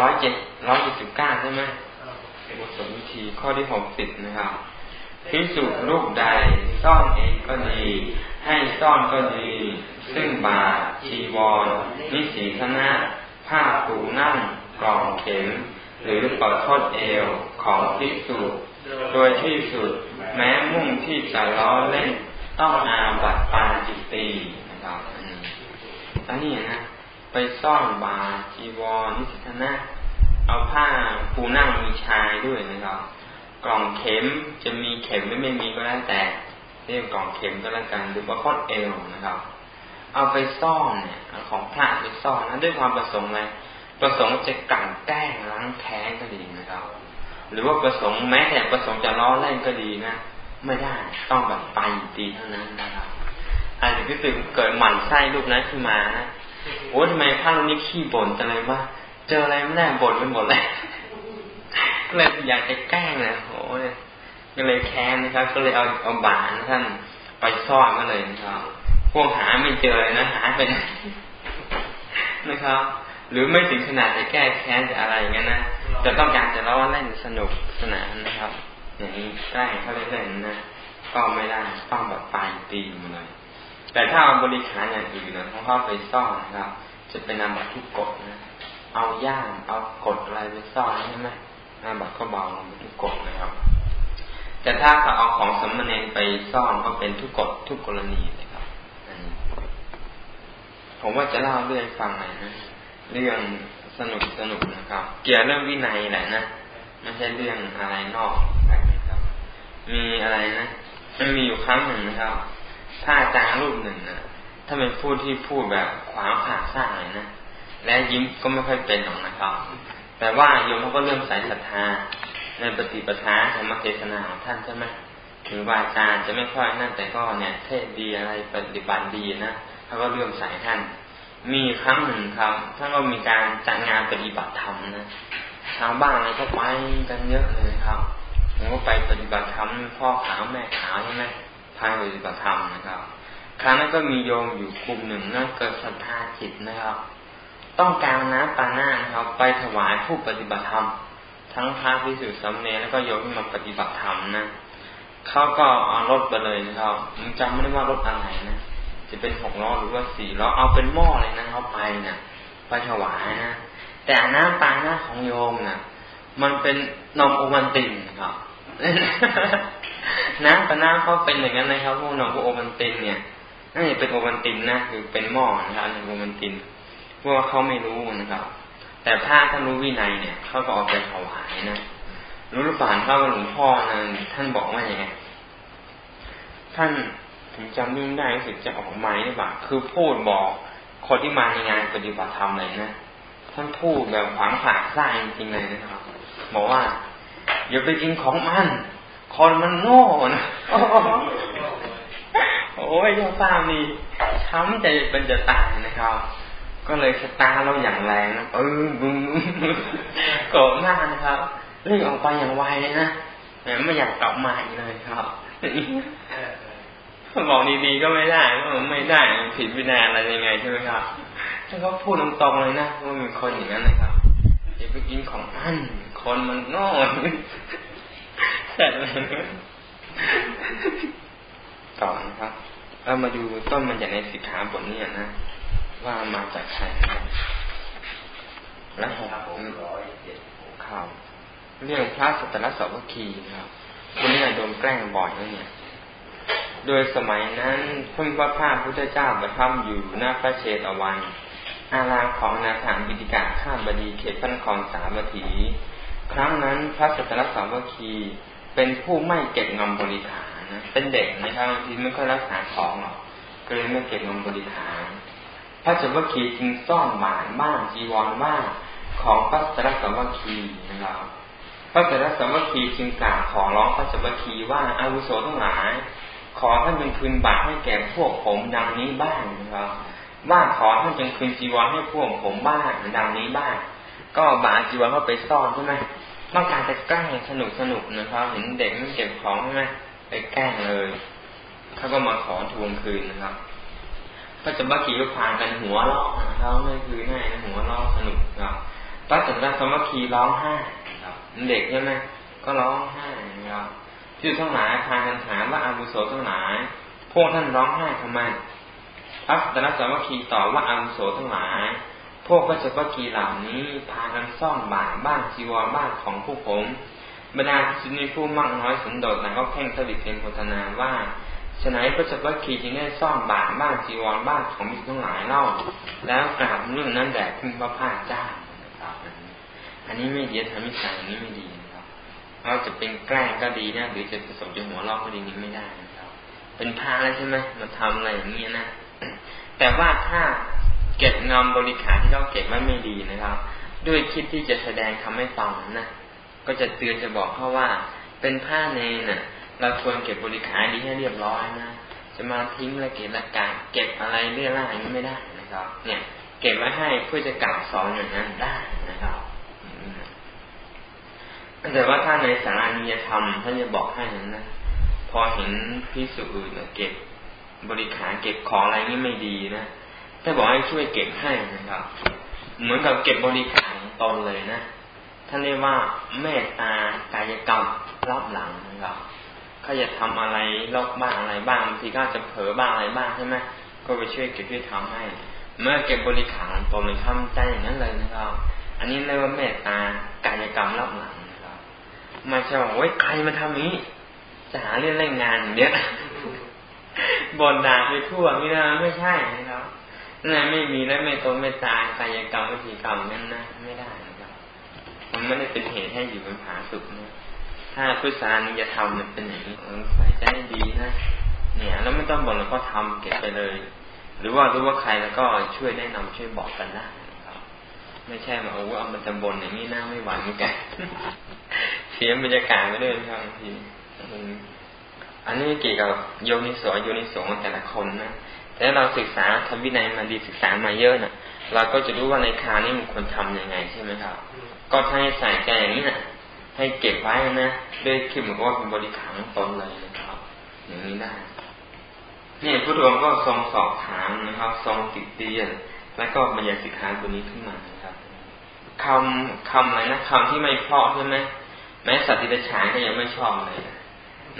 ร้อยเจ็ดร้อยเจ็ดสิบเก้าใช่ไหมบทสนวิธีข้อที่หกสิบนะครับพิสุรูปใดซ่อนเองก็ดี ให้ซ่อนก็ดี ซึ่งบาชีวร นิสีคณะผ้าปูนั่งกล่องเข็ม หรือปอดทอดเอวของพิสุโดยที่สุดแม้มุ่งที่จะล้อเล่นต้องอาบัตปาจิตตีนะครับอันนี้นะ ไปซ่อนบาจีวรนิสิทนะเอาผ้าปูนั่งมีชายด้วยนะครับกล่องเข็มจะมีเข็มหรือไม่มีก็แล้วแต่เรียกกล่องเข็มก็แล้วกันหรือว่าข้อเอวนะครับ เอาไปซ่อนเนี่ยของพระไปซ่อนนั้นด้วยความประสงค์อะไรประสงค์จะกั่นแกล้งล้างแค้นก็ดีนะครับ หรือว่าประสงค์แม้แต่ประสงค์จะล้อเล่นก็ดีนะไม่ได้ต้องแบบไปตีเท่านั้นนะครับอาจจะรู้สึกเกิดหมั่นไส้ลูกนั้นขึ้นมานะ โอ้ทำไมพระรูปนี้ขี้บ่นจังเลยว่าเจออะไรไม่ได้บ่นไปหมดเลยก็เลยอยากจะแกล้งนะโอ้ยก็เลยแค้นนะครับ ก็เลยเอาเอาบานท่านไปซ่อนก็เลยนะครับพวกหาไม่เจอเลยนะหาไปนะครับ หรือไม่ถึงขนาดจะแก้แค้นจะอะไรอย่างนี้นะจะต้องการจะล้อเล่นสนุกสนานนะครับ อย่างนี้ใกล้เขาเล่นนะก็ไม่ได้ต้องแบบปลายปีมาเลย แต่ถ้าเอาบริขารอย่างอื่นนะเขาเข้าไปซ่อนนะครับ จะเป็นนามบัตทุกกฎนะ เอาย่างเอากฎอะไรไปซ่อนใช่ไหมนามบัตก็เบาลงไปทุกกฎนะครับ แต่ถ้าเขาเอาของสมณเณรไปซ่อนก็เป็นทุกกฎทุกกรณีเลยครับผมว่าจะเล่าเรื่องฟังหน่อยนะเรื่องสนุกสนุกนะครับ เกี่ยวเรื่องวินัยแหละนะไม่ใช่เรื่องอะไรนอกนะครับ มีอะไรนะมันมีอยู่ครั้งหนึ่งนะครับ ถ้าอาจารย์รูปหนึ่งนะถ้าเป็นพูดที่พูดแบบขวางผ่าสร้างเลยนะและยิ้มก็ไม่ค่อยเป็นหรอกนะครับ แต่ว่าโยมเขาก็เริ่มใส่ศรัทธา ในปฏิปทาธรรมเทศนาของท่านใช่ไหมถึงว่าจาจะไม่ค่อยนั่นแต่ก็เนี่ยเทศดีอะไรปฏิบัติดีนะเขาก็เริ่มใส่ท่าน มีครั้งหนึ่งครับท่านก็มีการจัดงานปฏิบัติธรรมนะชาวบ้านอะไรก็ไปกันเยอะเลยครับผมก็ไปปฏิบัติธรรมพ่อขาวแม่ขาวใช่ไหม ทางปฏิบัติธรรมนะครับ ครั้งนั้นก็มีโยมอยู่กลุ่มหนึ่งนั่นเกิดศรัทธาจิตนะครับ ต้องการน้ำปาหน้านะครับ ไปถวายผู้ปฏิบัติธรรม ทั้งพระพิสุทธิ์สำเนแล้วก็โยมที่มาปฏิบัติธรรมนะเขาก็เอารถไปเลยนะครับผมจำไม่ได้ว่ารถอะไรนะ จะเป็นหกล้อหรือว่าสี่ล้อเอาเป็นหม้อเลยนะเขาไปนะไปถวายนะแต่น้ำปาหน้าของโยมนะมันเป็นนมโอวันตินครับ น้ำกับน้ำเขาเป็นอย่างนั้นนะครับพวกน้องพวกโอวันตินเนี่ยนั่เป็นโอวันตินนะคือเป็นหม้อนะครับโอวันตินพวกเขาไม่รู้นะครับ แต่พระท่านรู้วินัยเนี่ยเขาก็ออกไปถวายนะรู้หรือเปล่าเขาหลวงพ่อนะท่านบอกว่าอย่างไงท่านถึงจำนิ่งได้รู้สึกจะออกไม้หรือเปล่าคือพูดบอกคนที่มาในงานปฏิบัติธรรมเลยนะท่านพูดแบบขวางผาสร้างจริงๆเลยนะครับบอกว่า อย่าไปกินของมัน คนมันโง่นะโอ้ยเจ้าฟ้ามีช้ำใจเป็นจะตายนะครับ ก็เลยสตาร์เราอย่างแรงนะเออบึ้งโกรธมากนะครับเร่งออกไปอย่างไวเลยนะแต่ไม่อยากกลับมาอีกเลยครับบอกดีๆก็ไม่ได้ไม่ได้ผิดวินัยอะไรยังไงใช่ไหมครับถ้าเขาพูดตรงๆเลยนะว่ามีคนอย่างนั้นนะครับอย่าไปกินของอัน คนมันโง่แต่ต่อนะครับเรามาดูต้นมันจากในสิกขาบทนี้นะว่ามาจากใครนะและหกร้อยเจ็ดข่าวเรื่องพระสัตรสวัคีครับคนนี้โดนแกล้งบ่อยนะเนี่ย โดยสมัยนั้นพระพระพุทธเจ้าประทับอยู่หน้าพระเชตวัน อารามของนาถานบิดิกาข้ามบดีเขตพระนครสาวัตถี ครั้งนั้นพระสัตรสวัคคีเป็นผู้ไม่เก็บงินบริขารนะเป็นเด็กนะครับบางทีไม่ค่อยรักษาของหรอกก็เลยไม่เก็บงินบริขารพระจักรวคีจึงซ่อนบาทบ้างจีวรบ้างของพระสรสวัคคีนะครับพระสรสวัคคีจึงกล่าวขอร้องพระจักรคีว่าอาวุโสทั้งหลาย ขอท่านจงคืนบาทให้แก่พวกผมดังนี้บ้างนะครับว่าขอท่านจงคืนจีวรให้พวกผมบ้างดังนี้บ้าง ก็บาจีวรเข้าไปซ่อนใช่ไหมต้องการจะแกล้งสนุกสนุกนะครับ เห็นเด็กมันเก็บของใช่ไหมไปแกล้งเลยเขาก็มาขอทวงคืนนะครับ ก็จะบ้าขี่ก็พานกันหัวเราะเขาไม่คืนให้หัวเราะสนุกครับพระจันทร์สมัคคีร้องไห้เด็กใช่ไหมก็ร้องไห้ครับที่ทั้งหลายพากันถามว่าอาวุโสทั้งหลาย พวกท่านร้องไห้ทำไมพระจันทร์สมัคีตอบว่าอาวุโสทั้งหลาย พวกพระจักรคีเหล่านี้พากันซ่อนบาบ้านจีวรบ้านของผู้ผมบรรดาสินีผู้มากน้อยสันโดษแต่ก็แข่งสวิตเทนโฆษณาว่าฉนัยพระจักรคีจึงได้ซ่อนบาบ้านจีวรบ้านของมิตรทั้งหลายเล่า แล้วกราบเรื่องนั้นแด่คุณพระพาเจ้าอันนี้ไม่ดีทำมิสัยอันนี้ไม่ดีนะครับเราจะเป็นแกล้งก็ดีนะหรือจะผสมจะหัวลอกก็ดีนี้ไม่ได้นะครับ เป็นพระแล้วใช่ไหมมาทำอะไรอย่างนี้นะแต่ว่าถ้า เก็บงำบริขารที่เราเก็บไว้ไม่ดีนะครับ ด้วยคิดที่จะแสดงทำให้ฟังนะก็จะเตือนจะบอกเขาว่า เป็นผ้าเนน่ะ เราควรเก็บบริขารดีให้เรียบร้อยนะจะมาทิ้งละเกะละกาเก็บอะไรเรื่อยๆอย่างนี้ไม่ได้นะครับ เนี่ย เก็บไว้ให้เพื่อจะกล่าวสอนอย่างนั้นได้นะครับแต่ว่าถ้าในสารานิยธรรมท่านจะบอกให้นั้นนะพอเห็นพิสุอื่นเก็บบริขารเก็บของอะไรนี่ไม่ดีนะ ถ้าบอกให้ช่วยเก็บให้นะครับ เหมือนกับเก็บบริขารตนเลยนะท่านเรียกว่าเมตตากายกรรมรับหลังนะครับเขาจะทำอะไรลอกบ้างอะไรบ้างบางทีก็จะเผลอบ้างอะไรบ้างใช่ไหมก็ไปช่วยเก็บช่วยทำให้ เมื่อเก็บบริขารตนเลยทำใจอย่างนั้นเลยนะครับ อันนี้เรียกว่าเมตตากายกรรมรับหลังนะครับไม่ใช่ว่าโอ้ยใครมาทำนี้ จะหาเรื่องเล่นงานเนี้ยบนด่าไปทั่วนี่นะไม่ใช่นะครับ นั่นไม่มีและไม่ตรงไม่ตายกายกรรมวิธีกรรมนั่นนะไม่ได้นะครับมันไม่ได้เป็นเหตุให้อยู่เป็นผาสุกนะถ้าพุทธานิยธรรมมันเป็นอย่างนี้ใส่ใจดีนะเนี่ย แล้วไม่ต้องบอกแล้วก็ทำเก็บไปเลย หรือว่ารู้ว่าใครแล้วก็ช่วยแนะนำช่วยบอกกันได้ครับไม่ใช่มาโอ้เอามันจำบนอย่างนี้น่าไม่ไหวเหมือนกันเสียบรรยากาศไปด้วยครับทีอันนี้เกี่ยวกับโยนิโสโยนิโสแต่ละคนนะ แต่เราศึกษาทำวินัยมาดีศึกษามาเยอะนะ่ะ เราก็จะรู้ว่าในคานี้มันควรทำยังไงใช่ไหมครับ ก็ให้ใส่ใจอย่างนี้นะให้เก็บไว้นะด้วยคิดเหมือนว่าเป็นบริขารตนเลยนะครับ อย่างนี้ได้เนี่พระองค์ก็ทรงสอบถามนะครับ ทรงติดเตียน แล้วก็บรรยายสิกขาตัวนี้ขึ้นมานะครับคำคำอะไรนะคำที่ไม่เพาะใช่ไหมแม้สัตว์ที่เดฉานก็ยังไม่ชอบเลย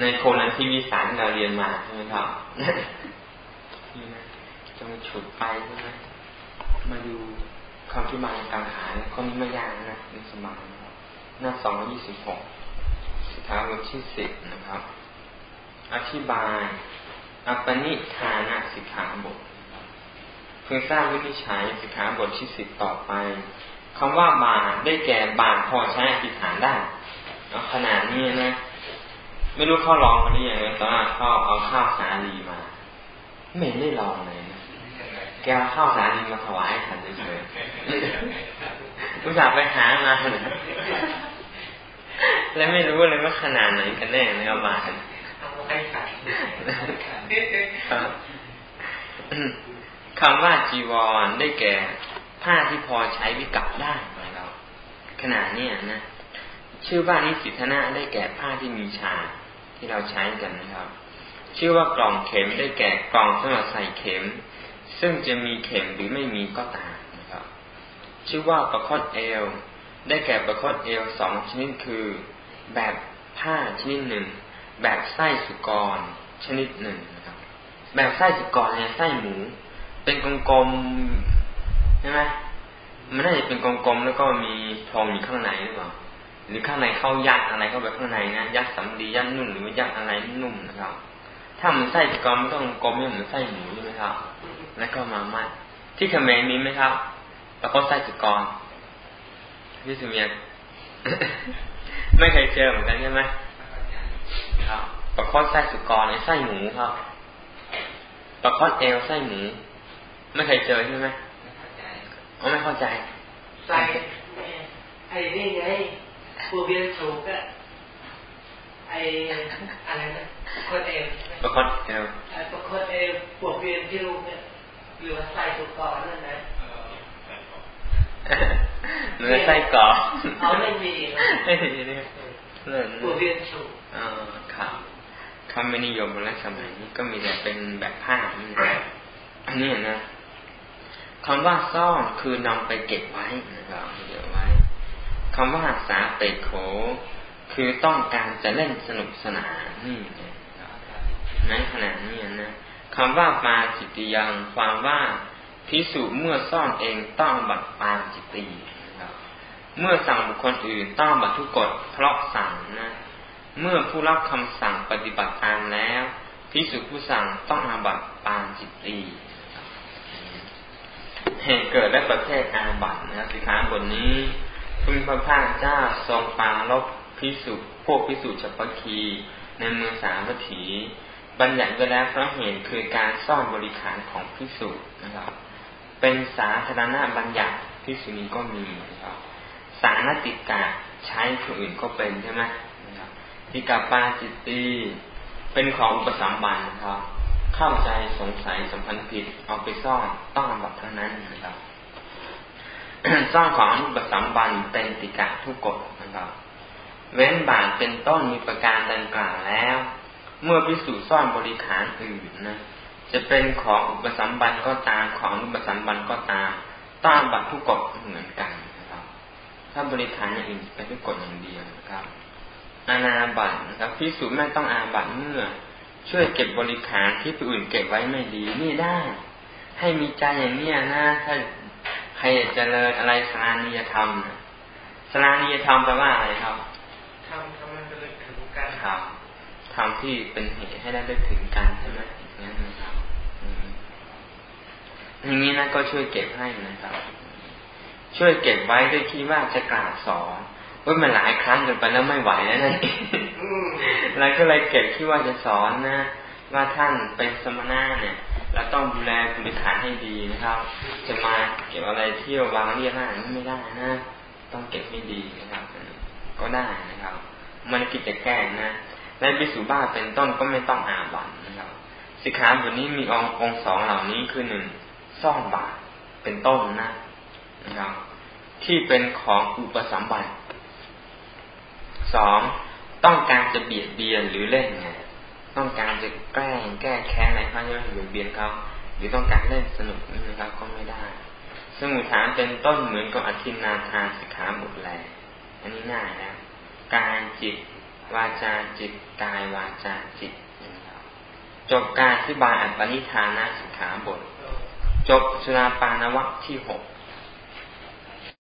ในโคนันที่วิสารเราเรียนมาใช่ไหมครับ นี่นะจงฉุดไปใช่ไหมมาดูคำที่มาในการหายข้อนี้ไม่ยากนะในสมัยหน้าสองร้อยี่สิบหกสิกขาบทที่สิบนะครับ อธิบายอปนิทานะสิกขาบทเพื่อสร้างวิธีใช้สิกขาบทที่สิบต่อไปคำว่าบาได้แก่บาทพอใช้อธิษฐานได้ขนาดนี้นะ ไม่รู้เขาลองกันหรือยังตอนเขาเอาข้าวสาลีมา ไม่ได้ลองเลยนะแกข้าวสาลีมาถวายฉันเฉยๆอุตส่าห์ไปหามาแล้วไม่รู้เลยว่าขนาดไหนกันแน่ในเอามาคำว่าจีวรได้แก่ผ้าที่พอใช้วิกับได้นะครับขนาดนี้นะ ชื่อว่านิสิทนะได้แก่ผ้าที่มีชาที่เราใช้กันนะครับ ชื่อว่ากล่องเข็มได้แก่กล่องสำหรับใส่เข็ม ซึ่งจะมีเข็มหรือไม่มีก็ตามนะครับ ชื่อว่าประคตเอลได้แก่ประคตเอลสองชนิดคือ แบบผ้าชนิดหนึ่ง แบบไส้สุกรชนิดหนึ่งนะครับ แบบไส้สุกรเนี่ยไส้หมู เป็นกลมๆใช่ไหมมันน่าจะเป็นกลมๆแล้วก็มีพองอยู่ข้างในหรือเปล่าหรือข้างในเข้ายัดอะไรเข้าไปข้างในนะยัดสำลียัดนุ่นหรือว่ายัดอะไรนุ่มนะครับ ถ้ามันไส้สุกรมันต้องกลมไม่เหมือนไส้หมูใช่ไหมครับ แล้วก็มามัดที่เขมรมีไหมครับตะโกไส้สุกรพี่สุเมียไม่เคยเจอเหมือนกันใช่ไหมครับปลาคอดไส้สุกรในไส้หมูครับปลาคอดเอลไส้หมู ไม่เคยเจอใช่ไหมไม่เข้าใจไส้ไอ้นี่ไงปูเบียนสูกอะไอ้อะไรนะคอเอล ปลาคอดเอลปลาคอดเอลปูเบียนที่ลูกเนี่ยหรือว่าไส้สุกรนั่นนะเนื้อไส้กรอกเขาไม่มีไม่มีนี่ตัวเรียนสูอ๋อครับเขาไม่นิยมแล้วสมัยนี้ก็มีแต่เป็นแบบผ้านี่นะอันนี้นะคำว่าซ่อนคือนำไปเก็บไว้นะครับเก็บไว้คำว่าสาเปโข คือต้องการจะเล่นสนุกสนานนี่ ในขณะนี้นะคำว่าปาจิตติยังความว่าพิสูจเมื่อซ่อนเองต้องบัตรปาจิตติเมื่อสั่งบุคคลอื่นต้องบัตรทุกกฎเพราะสั่งนะเมื่อผู้รับคำสั่งปฏิบัติตามแล้วพิสุผู้สั่งต้องอาบัตปาจิตตีเหตุเกิดและประเภทอาบัตนะสิขาบทนี้พึงพระพาเจ้าทรงปาลบพิสุพวกพิสุจัปคีในเมืองสาวัตถี บัญญัติไว้แล้วเพราะเหตุคือการซ่อนบริขารของพิสุนะครับ เป็นสาธารณบัญญัติพิสุนี้ก็มีนะครับ สารติกาใช้คนอื่นก็เป็นใช่ไหมนะครับติกาปาจิตตีเป็นของอุปสมบันนะครับ เข้าใจสงสัยสัมพันธ์ผิดเอาไปซ่อนต้องอบัตเท่านั้นนะครับซ่อนของอุปสมบันเป็นติกะทุกกฎนะครับ เว้นบาทเป็นต้นมีประการดังกล่าวแล้ว เมื่อพิสูจน์ซ่อนบริขารอื่นนะ จะเป็นของอุปสัมบันก็ตามของอุปสัมบันก็ตามต้านบัตรทุกกฎเหมือนกันนะครับ ถ้าบริขารอย่างอื่นเป็นทุกกฎอย่างเดียวนะครับ อาณาบัตนะครับพิสูจน์ไม่ต้องอาบัตเมื่อ ช่วยเก็บบริขารที่ผู้อื่นเก็บไว้ไม่ดีนี่ได้ ให้มีใจอย่างเนี้ยนะถ้าใครเจริญอะไรสานียธรรมสานียธรรมแปลว่าอะไรครับทำทำมันระลึกถึงกันครับ ทำที่เป็นเหตุให้ได้เลึกถึงกันใช่ไหมงั้นนะครับอย่างนี้นะก็ช่วยเก็บให้นะครับ ช่วยเก็บไว้ด้วยคิดว่าจะกล่าวสอนว่ามันหลายครั้งเกินไปแล้วไม่ไหวแล้วนั่นแล้วก็เลยเก็บที่ว่าจะสอนนะว่าท่านเป็นสมณะเนี่ยเราต้องดูแลบริขารให้ดีนะครับ จะมาเก็บอะไรเที่ยววางเรียกหน้าไม่ได้นะต้องเก็บให้ดีนะครับ ก็ได้นะครับ มันกิจแก้นะ ในบิสุบ้าเป็นต้นก็ไม่ต้องอาบัตนะครับสิกขาบทนี้มีององสองเหล่านี้คือหนึ่งซ่องบาทเป็นต้นนะนะครับ ที่เป็นของอุปสัมบัติสองต้องการจะเบียดเบียนหรือเล่นไงต้องการจะแกล้งแก้แค้นอะไรเขาจะเบียดเบียนเขาหรือต้องการเล่นสนุกนะครับก็ไม่ได้สมุทฐานเป็นต้นเหมือนกับอธินาทานสิกขาบทแลอันนี้ง่ายนะ กายจิต วาจาจิตกายวาจาจิตจบการอธิบายอัปปนิธานาสิกขาบท จบสุราปานวัคที่หก